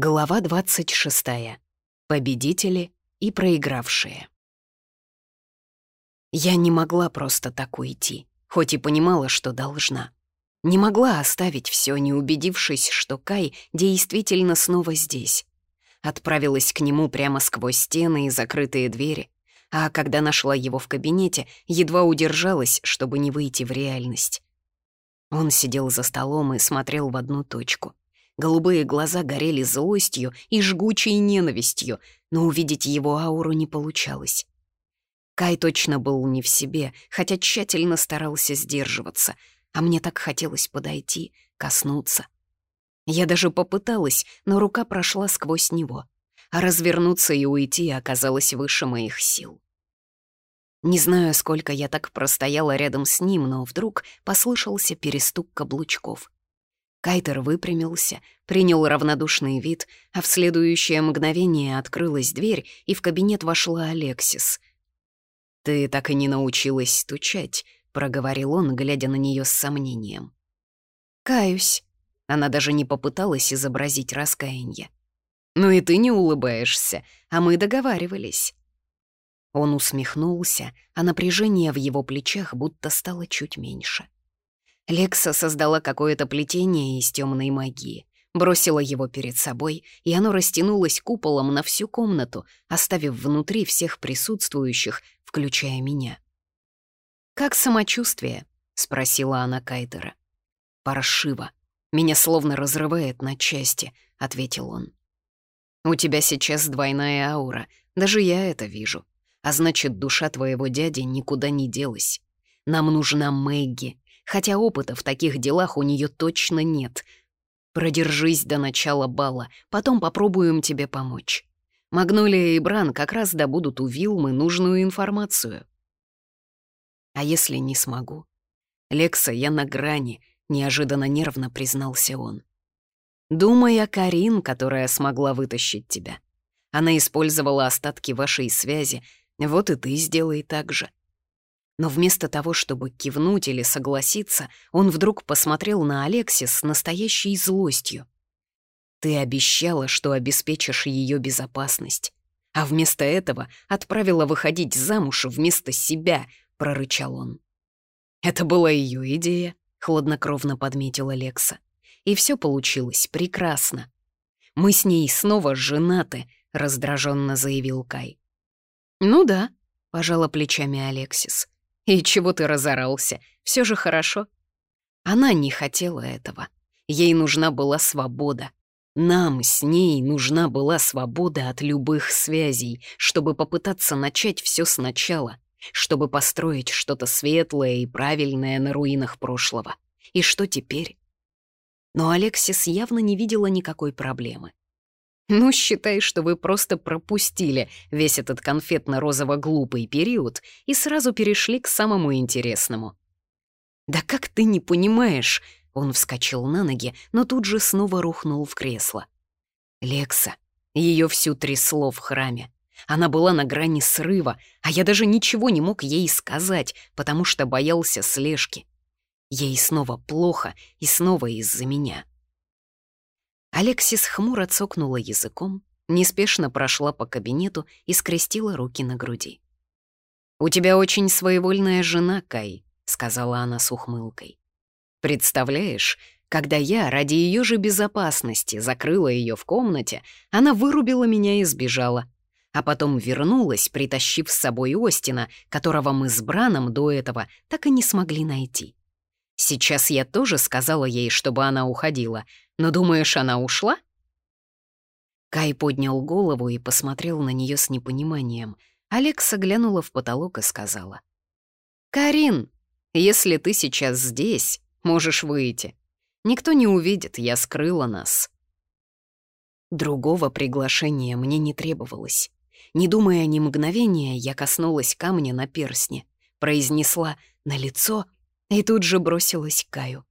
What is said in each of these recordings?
Глава 26. Победители и проигравшие. Я не могла просто так уйти, хоть и понимала, что должна. Не могла оставить все, не убедившись, что Кай действительно снова здесь. Отправилась к нему прямо сквозь стены и закрытые двери, а когда нашла его в кабинете, едва удержалась, чтобы не выйти в реальность. Он сидел за столом и смотрел в одну точку. Голубые глаза горели злостью и жгучей ненавистью, но увидеть его ауру не получалось. Кай точно был не в себе, хотя тщательно старался сдерживаться, а мне так хотелось подойти, коснуться. Я даже попыталась, но рука прошла сквозь него, а развернуться и уйти оказалось выше моих сил. Не знаю, сколько я так простояла рядом с ним, но вдруг послышался перестук каблучков. Кайтер выпрямился, принял равнодушный вид, а в следующее мгновение открылась дверь, и в кабинет вошла Алексис. «Ты так и не научилась стучать», — проговорил он, глядя на нее с сомнением. «Каюсь». Она даже не попыталась изобразить раскаяние. «Ну и ты не улыбаешься, а мы договаривались». Он усмехнулся, а напряжение в его плечах будто стало чуть меньше. Лекса создала какое-то плетение из темной магии, бросила его перед собой, и оно растянулось куполом на всю комнату, оставив внутри всех присутствующих, включая меня. «Как самочувствие?» — спросила она Кайтера. «Паршиво. Меня словно разрывает на части», — ответил он. «У тебя сейчас двойная аура, даже я это вижу. А значит, душа твоего дяди никуда не делась. Нам нужна Мэгги, хотя опыта в таких делах у нее точно нет. Продержись до начала бала, потом попробуем тебе помочь. Магнолия и Бран как раз добудут у Вилмы нужную информацию. А если не смогу? Лекса, я на грани, неожиданно нервно признался он. Думай о Карин, которая смогла вытащить тебя. Она использовала остатки вашей связи, вот и ты сделай так же. Но вместо того, чтобы кивнуть или согласиться, он вдруг посмотрел на Алексис с настоящей злостью. «Ты обещала, что обеспечишь ее безопасность, а вместо этого отправила выходить замуж вместо себя», — прорычал он. «Это была ее идея», — хладнокровно подметила Лекса. «И все получилось прекрасно. Мы с ней снова женаты», — раздраженно заявил Кай. «Ну да», — пожала плечами Алексис. «И чего ты разорался? Все же хорошо». Она не хотела этого. Ей нужна была свобода. Нам с ней нужна была свобода от любых связей, чтобы попытаться начать все сначала, чтобы построить что-то светлое и правильное на руинах прошлого. И что теперь? Но Алексис явно не видела никакой проблемы. Ну, считай, что вы просто пропустили весь этот конфетно-розово-глупый период и сразу перешли к самому интересному. «Да как ты не понимаешь?» Он вскочил на ноги, но тут же снова рухнул в кресло. Лекса. Ее всю трясло в храме. Она была на грани срыва, а я даже ничего не мог ей сказать, потому что боялся слежки. Ей снова плохо и снова из-за меня. Алексис хмуро цокнула языком, неспешно прошла по кабинету и скрестила руки на груди. «У тебя очень своевольная жена, Кай», — сказала она с ухмылкой. «Представляешь, когда я ради ее же безопасности закрыла ее в комнате, она вырубила меня и сбежала, а потом вернулась, притащив с собой Остина, которого мы с Браном до этого так и не смогли найти. Сейчас я тоже сказала ей, чтобы она уходила, но думаешь, она ушла?» Кай поднял голову и посмотрел на нее с непониманием. Алекса глянула в потолок и сказала. «Карин, если ты сейчас здесь, можешь выйти. Никто не увидит, я скрыла нас». Другого приглашения мне не требовалось. Не думая ни мгновения, я коснулась камня на перстне, произнесла «на лицо» и тут же бросилась к Каю.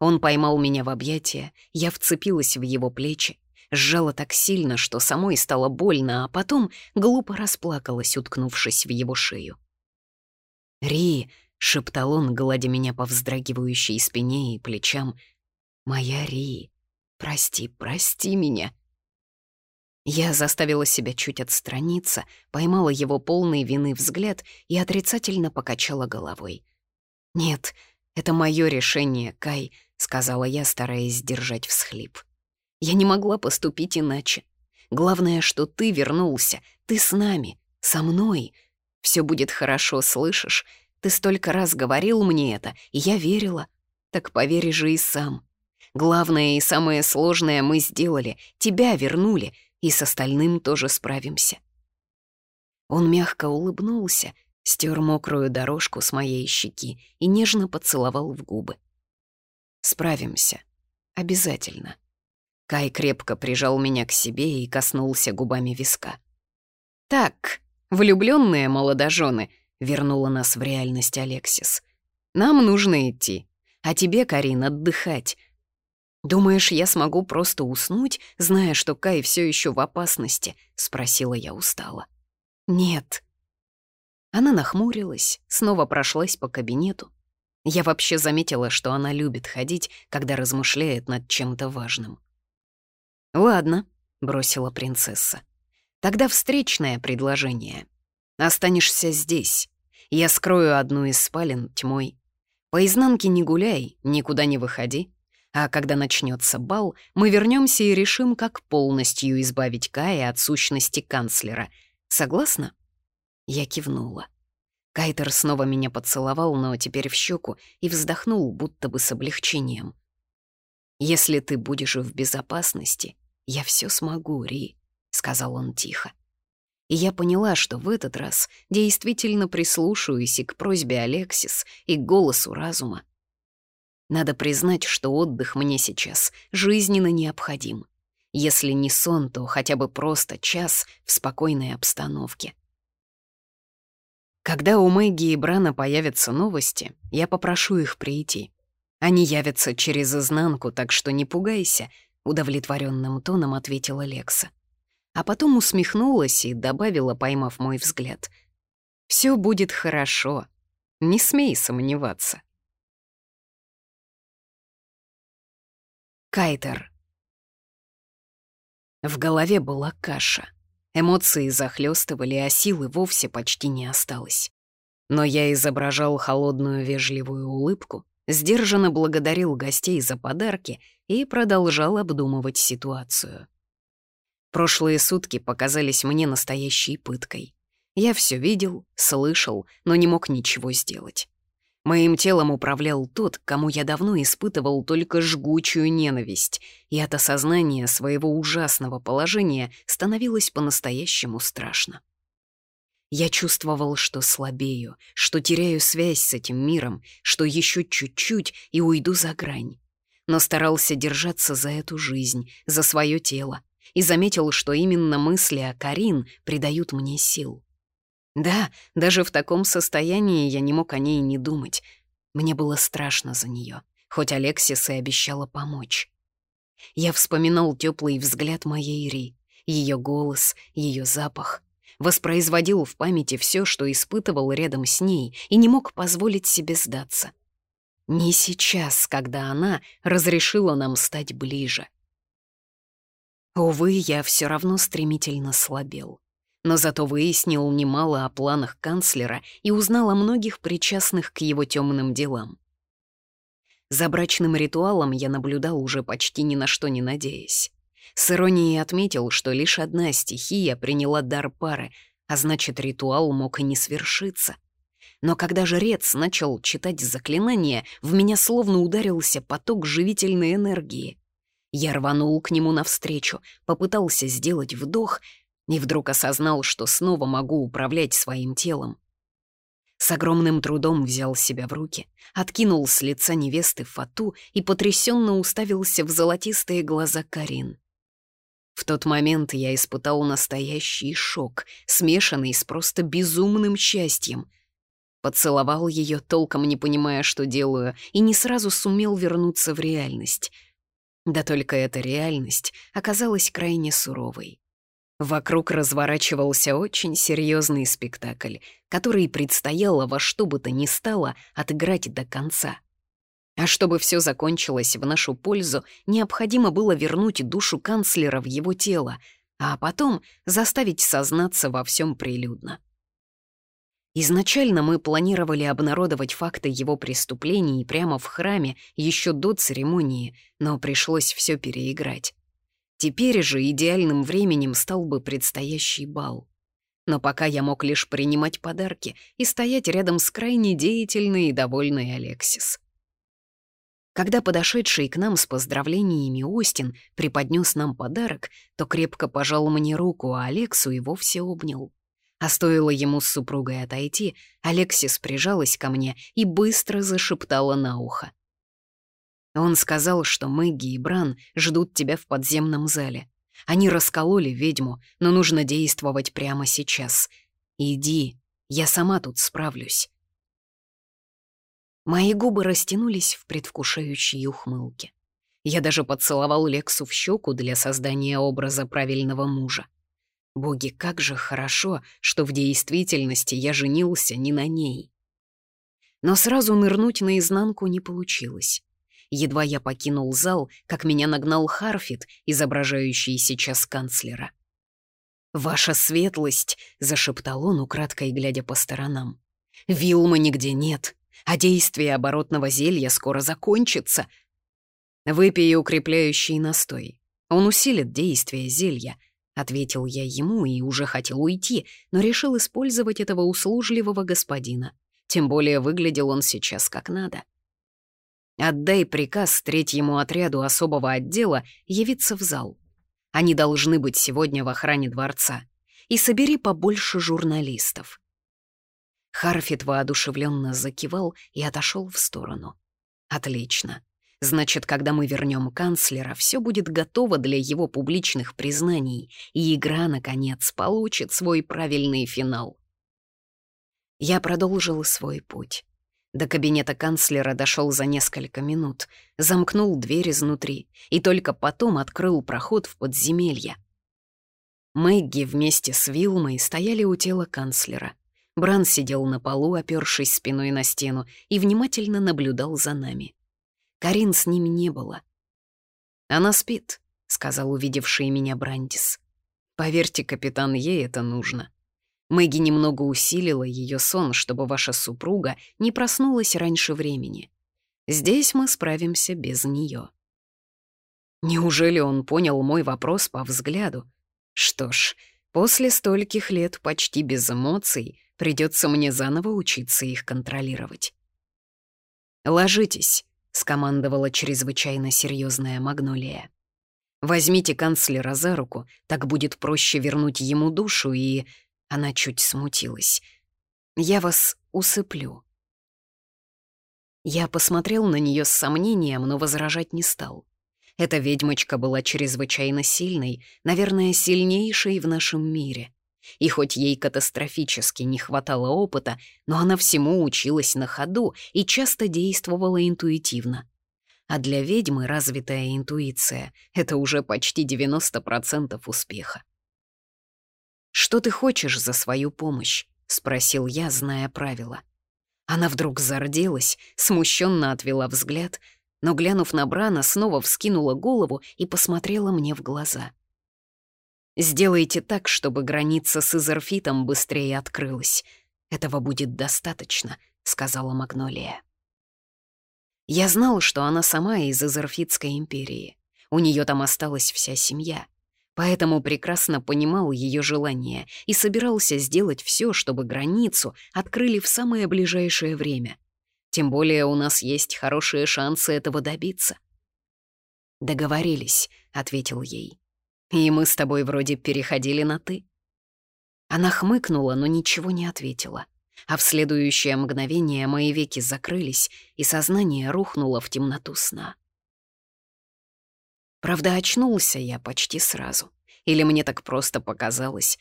Он поймал меня в объятия, я вцепилась в его плечи, сжала так сильно, что самой стало больно, а потом глупо расплакалась, уткнувшись в его шею. «Ри!» — шептал он, гладя меня по вздрагивающей спине и плечам. «Моя Ри! Прости, прости меня!» Я заставила себя чуть отстраниться, поймала его полный вины взгляд и отрицательно покачала головой. «Нет, это мое решение, Кай», — сказала я, стараясь сдержать всхлип. «Я не могла поступить иначе. Главное, что ты вернулся, ты с нами, со мной. Все будет хорошо, слышишь? Ты столько раз говорил мне это, и я верила. Так поверь же и сам. Главное и самое сложное мы сделали, тебя вернули, и с остальным тоже справимся». Он мягко улыбнулся, стер мокрую дорожку с моей щеки и нежно поцеловал в губы. «Справимся. Обязательно». Кай крепко прижал меня к себе и коснулся губами виска. «Так, влюбленные молодожены», — вернула нас в реальность Алексис. «Нам нужно идти, а тебе, Карин, отдыхать. «Думаешь, я смогу просто уснуть, зная, что Кай все еще в опасности?» — спросила я устало. «Нет». Она нахмурилась, снова прошлась по кабинету. Я вообще заметила, что она любит ходить, когда размышляет над чем-то важным. «Ладно», — бросила принцесса. «Тогда встречное предложение. Останешься здесь. Я скрою одну из спален тьмой. По изнанке не гуляй, никуда не выходи. А когда начнется бал, мы вернемся и решим, как полностью избавить Кая от сущности канцлера. Согласна? Я кивнула. Кайтер снова меня поцеловал, но теперь в щеку, и вздохнул, будто бы с облегчением. «Если ты будешь в безопасности, я все смогу, Ри», — сказал он тихо. И я поняла, что в этот раз действительно прислушаюсь и к просьбе Алексис, и к голосу разума. Надо признать, что отдых мне сейчас жизненно необходим. Если не сон, то хотя бы просто час в спокойной обстановке. Когда у Мэгги и Брана появятся новости, я попрошу их прийти. Они явятся через изнанку, так что не пугайся, удовлетворенным тоном ответила Лекса. А потом усмехнулась и добавила, поймав мой взгляд. Все будет хорошо. Не смей сомневаться. Кайтер. В голове была каша. Эмоции захлестывали, а силы вовсе почти не осталось. Но я изображал холодную вежливую улыбку, сдержанно благодарил гостей за подарки и продолжал обдумывать ситуацию. Прошлые сутки показались мне настоящей пыткой. Я все видел, слышал, но не мог ничего сделать. Моим телом управлял тот, кому я давно испытывал только жгучую ненависть, и от осознания своего ужасного положения становилось по-настоящему страшно. Я чувствовал, что слабею, что теряю связь с этим миром, что еще чуть-чуть и уйду за грань. Но старался держаться за эту жизнь, за свое тело, и заметил, что именно мысли о Карин придают мне сил. Да, даже в таком состоянии я не мог о ней не думать. Мне было страшно за нее, хоть Алексис и обещала помочь. Я вспоминал теплый взгляд моей Ри, ее голос, ее запах. Воспроизводил в памяти все, что испытывал рядом с ней, и не мог позволить себе сдаться. Не сейчас, когда она разрешила нам стать ближе. Увы, я все равно стремительно слабел но зато выяснил немало о планах канцлера и узнал о многих причастных к его темным делам. За брачным ритуалом я наблюдал уже почти ни на что не надеясь. С иронией отметил, что лишь одна стихия приняла дар пары, а значит, ритуал мог и не свершиться. Но когда жрец начал читать заклинание, в меня словно ударился поток живительной энергии. Я рванул к нему навстречу, попытался сделать вдох, и вдруг осознал, что снова могу управлять своим телом. С огромным трудом взял себя в руки, откинул с лица невесты фату и потрясенно уставился в золотистые глаза Карин. В тот момент я испытал настоящий шок, смешанный с просто безумным счастьем. Поцеловал ее, толком не понимая, что делаю, и не сразу сумел вернуться в реальность. Да только эта реальность оказалась крайне суровой. Вокруг разворачивался очень серьезный спектакль, который предстояло во что бы то ни стало отыграть до конца. А чтобы все закончилось в нашу пользу, необходимо было вернуть душу канцлера в его тело, а потом заставить сознаться во всем прилюдно. Изначально мы планировали обнародовать факты его преступлений прямо в храме еще до церемонии, но пришлось все переиграть. Теперь же идеальным временем стал бы предстоящий бал. Но пока я мог лишь принимать подарки и стоять рядом с крайне деятельной и довольной Алексис. Когда подошедший к нам с поздравлениями Остин преподнес нам подарок, то крепко пожал мне руку, а Алексу и вовсе обнял. А стоило ему с супругой отойти, Алексис прижалась ко мне и быстро зашептала на ухо. Он сказал, что Мэгги и Бран ждут тебя в подземном зале. Они раскололи ведьму, но нужно действовать прямо сейчас. Иди, я сама тут справлюсь. Мои губы растянулись в предвкушающей ухмылке. Я даже поцеловал Лексу в щеку для создания образа правильного мужа. Боги, как же хорошо, что в действительности я женился не на ней. Но сразу нырнуть наизнанку не получилось. Едва я покинул зал, как меня нагнал Харфит, изображающий сейчас канцлера. «Ваша светлость!» — зашептал он, украдкой глядя по сторонам. «Вилма нигде нет, а действие оборотного зелья скоро закончится. Выпей укрепляющий настой. Он усилит действие зелья, — ответил я ему и уже хотел уйти, но решил использовать этого услужливого господина. Тем более выглядел он сейчас как надо. «Отдай приказ третьему отряду особого отдела явиться в зал. Они должны быть сегодня в охране дворца. И собери побольше журналистов». Харфит воодушевленно закивал и отошел в сторону. «Отлично. Значит, когда мы вернем канцлера, все будет готово для его публичных признаний, и игра, наконец, получит свой правильный финал. Я продолжил свой путь. До кабинета канцлера дошел за несколько минут, замкнул дверь изнутри и только потом открыл проход в подземелье. Мэгги вместе с Вилмой стояли у тела канцлера. Бран сидел на полу, опёршись спиной на стену, и внимательно наблюдал за нами. Карин с ними не было. «Она спит», — сказал увидевший меня Брандис. «Поверьте, капитан, ей это нужно. Мэгги немного усилила ее сон, чтобы ваша супруга не проснулась раньше времени. Здесь мы справимся без нее. Неужели он понял мой вопрос по взгляду? Что ж, после стольких лет почти без эмоций придется мне заново учиться их контролировать. «Ложитесь», — скомандовала чрезвычайно серьезная Магнолия. «Возьмите канцлера за руку, так будет проще вернуть ему душу, и...» Она чуть смутилась. «Я вас усыплю». Я посмотрел на нее с сомнением, но возражать не стал. Эта ведьмочка была чрезвычайно сильной, наверное, сильнейшей в нашем мире. И хоть ей катастрофически не хватало опыта, но она всему училась на ходу и часто действовала интуитивно. А для ведьмы развитая интуиция — это уже почти 90% успеха. «Что ты хочешь за свою помощь?» — спросил я, зная правила. Она вдруг зарделась, смущенно отвела взгляд, но, глянув на Брана, снова вскинула голову и посмотрела мне в глаза — Сделайте так, чтобы граница с Изерфитом быстрее открылась. Этого будет достаточно», — сказала Магнолия. Я знал, что она сама из Изерфитской империи. У нее там осталась вся семья. Поэтому прекрасно понимал ее желание и собирался сделать все, чтобы границу открыли в самое ближайшее время. Тем более у нас есть хорошие шансы этого добиться. «Договорились», — ответил ей. И мы с тобой вроде переходили на «ты». Она хмыкнула, но ничего не ответила. А в следующее мгновение мои веки закрылись, и сознание рухнуло в темноту сна. Правда, очнулся я почти сразу. Или мне так просто показалось.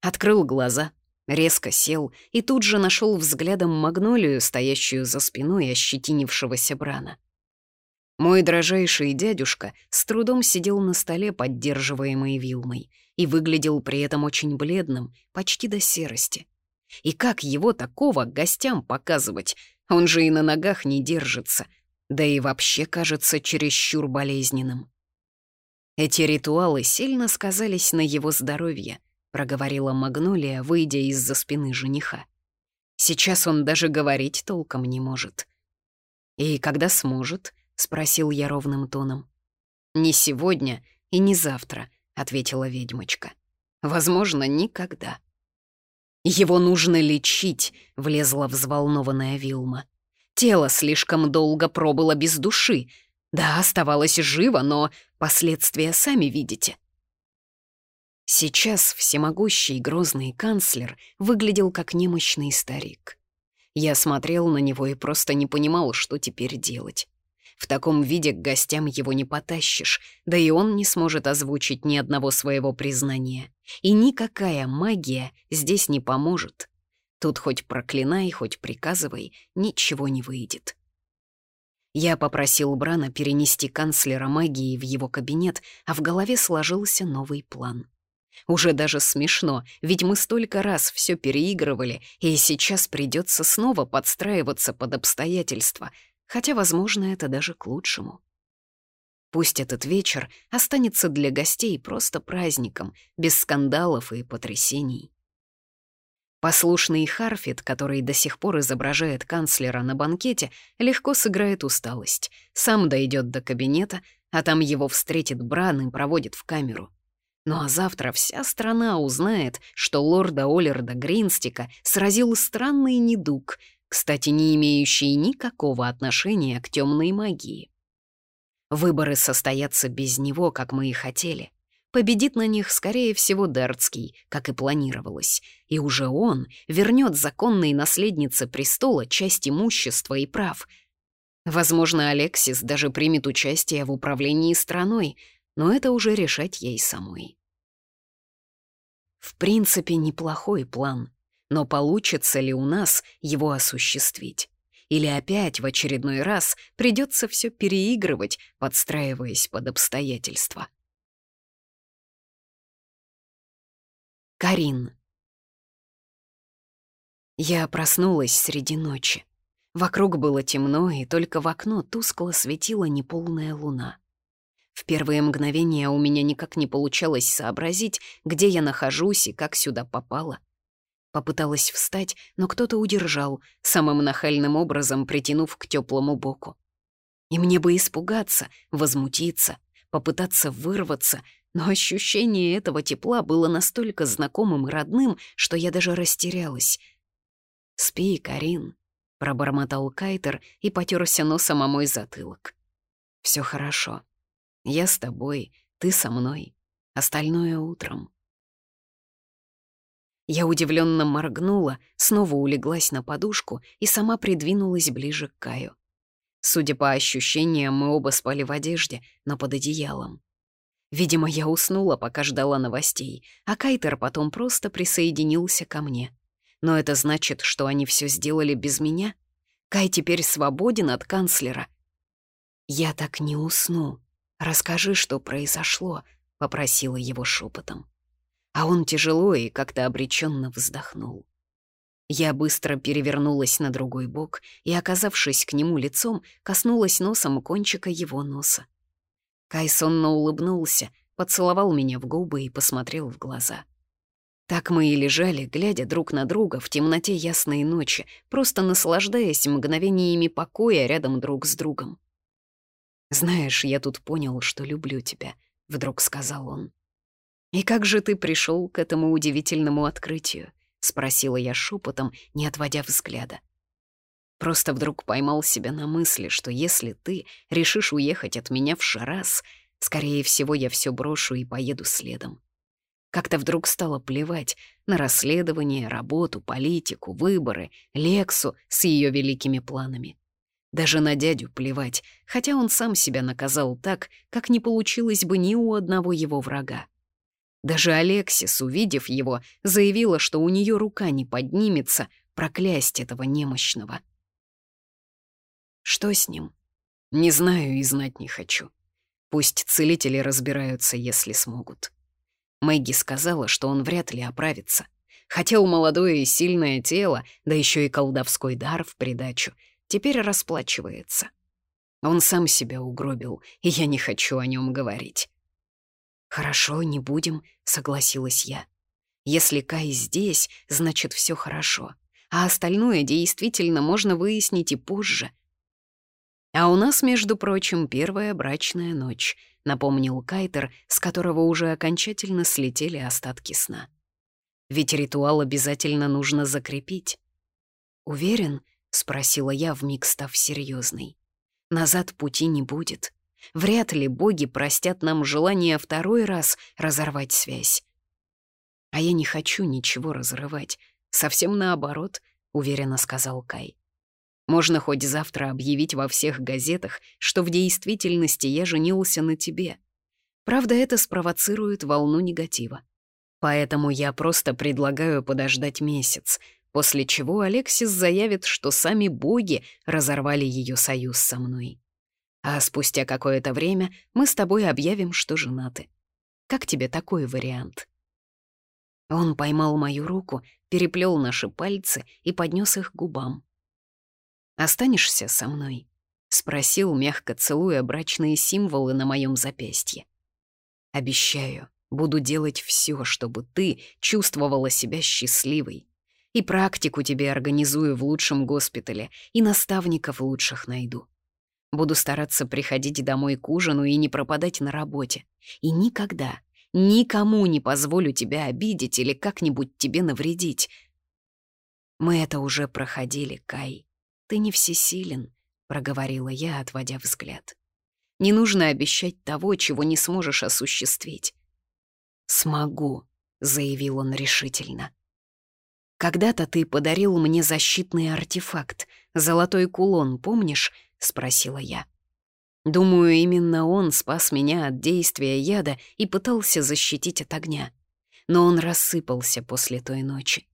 Открыл глаза, резко сел и тут же нашел взглядом магнолию, стоящую за спиной ощетинившегося Брана. Мой дрожайший дядюшка с трудом сидел на столе, поддерживаемый вилмой, и выглядел при этом очень бледным, почти до серости. И как его такого гостям показывать? Он же и на ногах не держится, да и вообще кажется чересчур болезненным. Эти ритуалы сильно сказались на его здоровье, проговорила Магнолия, выйдя из-за спины жениха. Сейчас он даже говорить толком не может. «И когда сможет?» — спросил я ровным тоном. «Не сегодня и не завтра», — ответила ведьмочка. «Возможно, никогда». «Его нужно лечить», — влезла взволнованная Вилма. «Тело слишком долго пробыло без души. Да, оставалось живо, но последствия сами видите». Сейчас всемогущий грозный канцлер выглядел как немощный старик. Я смотрел на него и просто не понимал, что теперь делать. В таком виде к гостям его не потащишь, да и он не сможет озвучить ни одного своего признания. И никакая магия здесь не поможет. Тут хоть проклинай, хоть приказывай, ничего не выйдет. Я попросил Брана перенести канцлера магии в его кабинет, а в голове сложился новый план. Уже даже смешно, ведь мы столько раз все переигрывали, и сейчас придется снова подстраиваться под обстоятельства — хотя, возможно, это даже к лучшему. Пусть этот вечер останется для гостей просто праздником, без скандалов и потрясений. Послушный Харфит, который до сих пор изображает канцлера на банкете, легко сыграет усталость, сам дойдет до кабинета, а там его встретит Бран и проводит в камеру. Ну а завтра вся страна узнает, что лорда Оллерда Гринстика сразил странный недуг, кстати, не имеющие никакого отношения к темной магии. Выборы состоятся без него, как мы и хотели. Победит на них, скорее всего, Дартский, как и планировалось, и уже он вернет законной наследнице престола часть имущества и прав. Возможно, Алексис даже примет участие в управлении страной, но это уже решать ей самой. В принципе, неплохой план. Но получится ли у нас его осуществить? Или опять в очередной раз придется все переигрывать, подстраиваясь под обстоятельства? Карин. Я проснулась среди ночи. Вокруг было темно, и только в окно тускло светила неполная луна. В первые мгновения у меня никак не получалось сообразить, где я нахожусь и как сюда попала — Попыталась встать, но кто-то удержал, самым нахальным образом притянув к теплому боку. И мне бы испугаться, возмутиться, попытаться вырваться, но ощущение этого тепла было настолько знакомым и родным, что я даже растерялась. «Спи, Карин», — пробормотал Кайтер и потерся носом о мой затылок. Все хорошо. Я с тобой, ты со мной. Остальное утром». Я удивленно моргнула, снова улеглась на подушку и сама придвинулась ближе к Каю. Судя по ощущениям, мы оба спали в одежде, но под одеялом. Видимо, я уснула, пока ждала новостей, а Кайтер потом просто присоединился ко мне. Но это значит, что они все сделали без меня? Кай теперь свободен от канцлера. «Я так не усну. Расскажи, что произошло», — попросила его шепотом а он тяжело и как-то обреченно вздохнул. Я быстро перевернулась на другой бок и, оказавшись к нему лицом, коснулась носом кончика его носа. Кай сонно улыбнулся, поцеловал меня в губы и посмотрел в глаза. Так мы и лежали, глядя друг на друга в темноте ясной ночи, просто наслаждаясь мгновениями покоя рядом друг с другом. «Знаешь, я тут понял, что люблю тебя», — вдруг сказал он. «И как же ты пришел к этому удивительному открытию?» — спросила я шепотом, не отводя взгляда. Просто вдруг поймал себя на мысли, что если ты решишь уехать от меня в Шарас, скорее всего, я все брошу и поеду следом. Как-то вдруг стало плевать на расследование, работу, политику, выборы, Лексу с ее великими планами. Даже на дядю плевать, хотя он сам себя наказал так, как не получилось бы ни у одного его врага. Даже Алексис, увидев его, заявила, что у нее рука не поднимется проклясть этого немощного. Что с ним? Не знаю и знать не хочу. Пусть целители разбираются, если смогут. Мэгги сказала, что он вряд ли оправится. Хотя у молодое и сильное тело, да еще и колдовской дар в придачу, теперь расплачивается. Он сам себя угробил, и я не хочу о нем говорить. «Хорошо, не будем», — согласилась я. «Если Кай здесь, значит, все хорошо, а остальное действительно можно выяснить и позже». «А у нас, между прочим, первая брачная ночь», — напомнил Кайтер, с которого уже окончательно слетели остатки сна. «Ведь ритуал обязательно нужно закрепить». «Уверен?» — спросила я, вмиг став серьезной. «Назад пути не будет». Вряд ли боги простят нам желание второй раз разорвать связь. А я не хочу ничего разрывать. Совсем наоборот, — уверенно сказал Кай. Можно хоть завтра объявить во всех газетах, что в действительности я женился на тебе. Правда, это спровоцирует волну негатива. Поэтому я просто предлагаю подождать месяц, после чего Алексис заявит, что сами боги разорвали ее союз со мной а спустя какое-то время мы с тобой объявим, что женаты. Как тебе такой вариант?» Он поймал мою руку, переплел наши пальцы и поднес их к губам. «Останешься со мной?» — спросил, мягко целуя брачные символы на моем запястье. «Обещаю, буду делать все, чтобы ты чувствовала себя счастливой. И практику тебе организую в лучшем госпитале, и наставников лучших найду. Буду стараться приходить домой к ужину и не пропадать на работе. И никогда, никому не позволю тебя обидеть или как-нибудь тебе навредить. Мы это уже проходили, Кай. Ты не всесилен, — проговорила я, отводя взгляд. Не нужно обещать того, чего не сможешь осуществить. «Смогу», — заявил он решительно. «Когда-то ты подарил мне защитный артефакт, золотой кулон, помнишь?» — спросила я. Думаю, именно он спас меня от действия яда и пытался защитить от огня. Но он рассыпался после той ночи.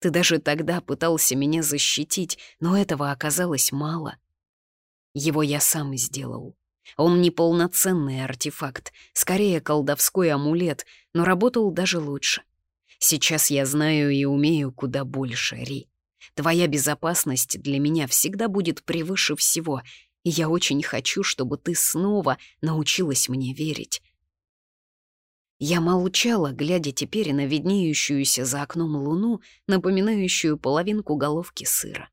Ты даже тогда пытался меня защитить, но этого оказалось мало. Его я сам сделал. Он не полноценный артефакт, скорее колдовской амулет, но работал даже лучше. Сейчас я знаю и умею куда больше, Ри. Твоя безопасность для меня всегда будет превыше всего, и я очень хочу, чтобы ты снова научилась мне верить. Я молчала, глядя теперь на виднеющуюся за окном луну, напоминающую половинку головки сыра.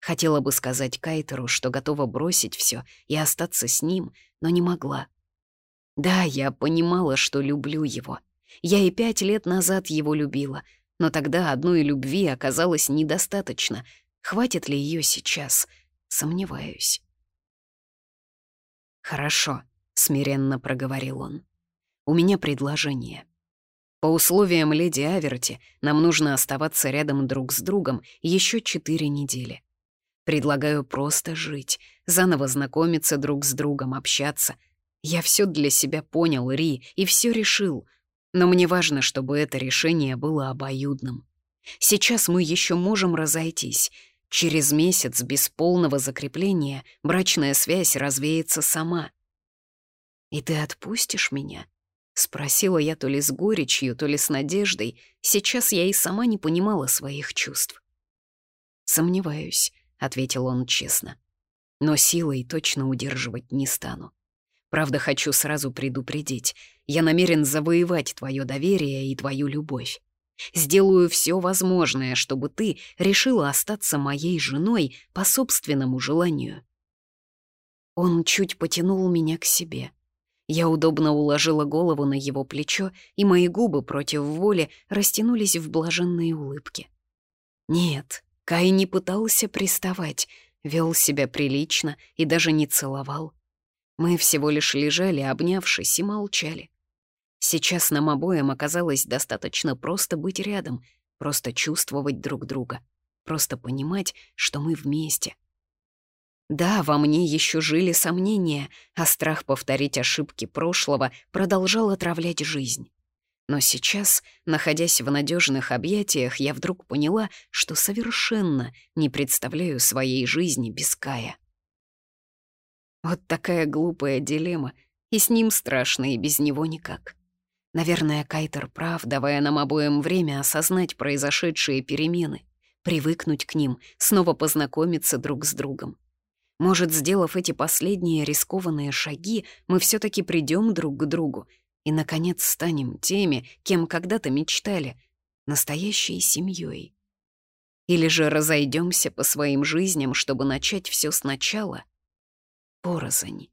Хотела бы сказать Кайтеру, что готова бросить все и остаться с ним, но не могла. Да, я понимала, что люблю его. Я и пять лет назад его любила — но тогда одной любви оказалось недостаточно. Хватит ли ее сейчас? Сомневаюсь. «Хорошо», — смиренно проговорил он. «У меня предложение. По условиям леди Аверти нам нужно оставаться рядом друг с другом еще четыре недели. Предлагаю просто жить, заново знакомиться друг с другом, общаться. Я все для себя понял, Ри, и все решил — но мне важно, чтобы это решение было обоюдным. Сейчас мы еще можем разойтись. Через месяц без полного закрепления брачная связь развеется сама. «И ты отпустишь меня?» — спросила я то ли с горечью, то ли с надеждой. Сейчас я и сама не понимала своих чувств. «Сомневаюсь», — ответил он честно. «Но силой точно удерживать не стану. Правда, хочу сразу предупредить. Я намерен завоевать твое доверие и твою любовь. Сделаю все возможное, чтобы ты решила остаться моей женой по собственному желанию. Он чуть потянул меня к себе. Я удобно уложила голову на его плечо, и мои губы против воли растянулись в блаженные улыбки. Нет, Кай не пытался приставать, вел себя прилично и даже не целовал. Мы всего лишь лежали, обнявшись, и молчали. Сейчас нам обоим оказалось достаточно просто быть рядом, просто чувствовать друг друга, просто понимать, что мы вместе. Да, во мне еще жили сомнения, а страх повторить ошибки прошлого продолжал отравлять жизнь. Но сейчас, находясь в надежных объятиях, я вдруг поняла, что совершенно не представляю своей жизни без Кая. Вот такая глупая дилемма, и с ним страшно, и без него никак. Наверное, Кайтер прав, давая нам обоим время осознать произошедшие перемены, привыкнуть к ним, снова познакомиться друг с другом. Может, сделав эти последние рискованные шаги, мы все таки придем друг к другу, и, наконец, станем теми, кем когда-то мечтали, настоящей семьей. Или же разойдемся по своим жизням, чтобы начать все сначала? Порознь.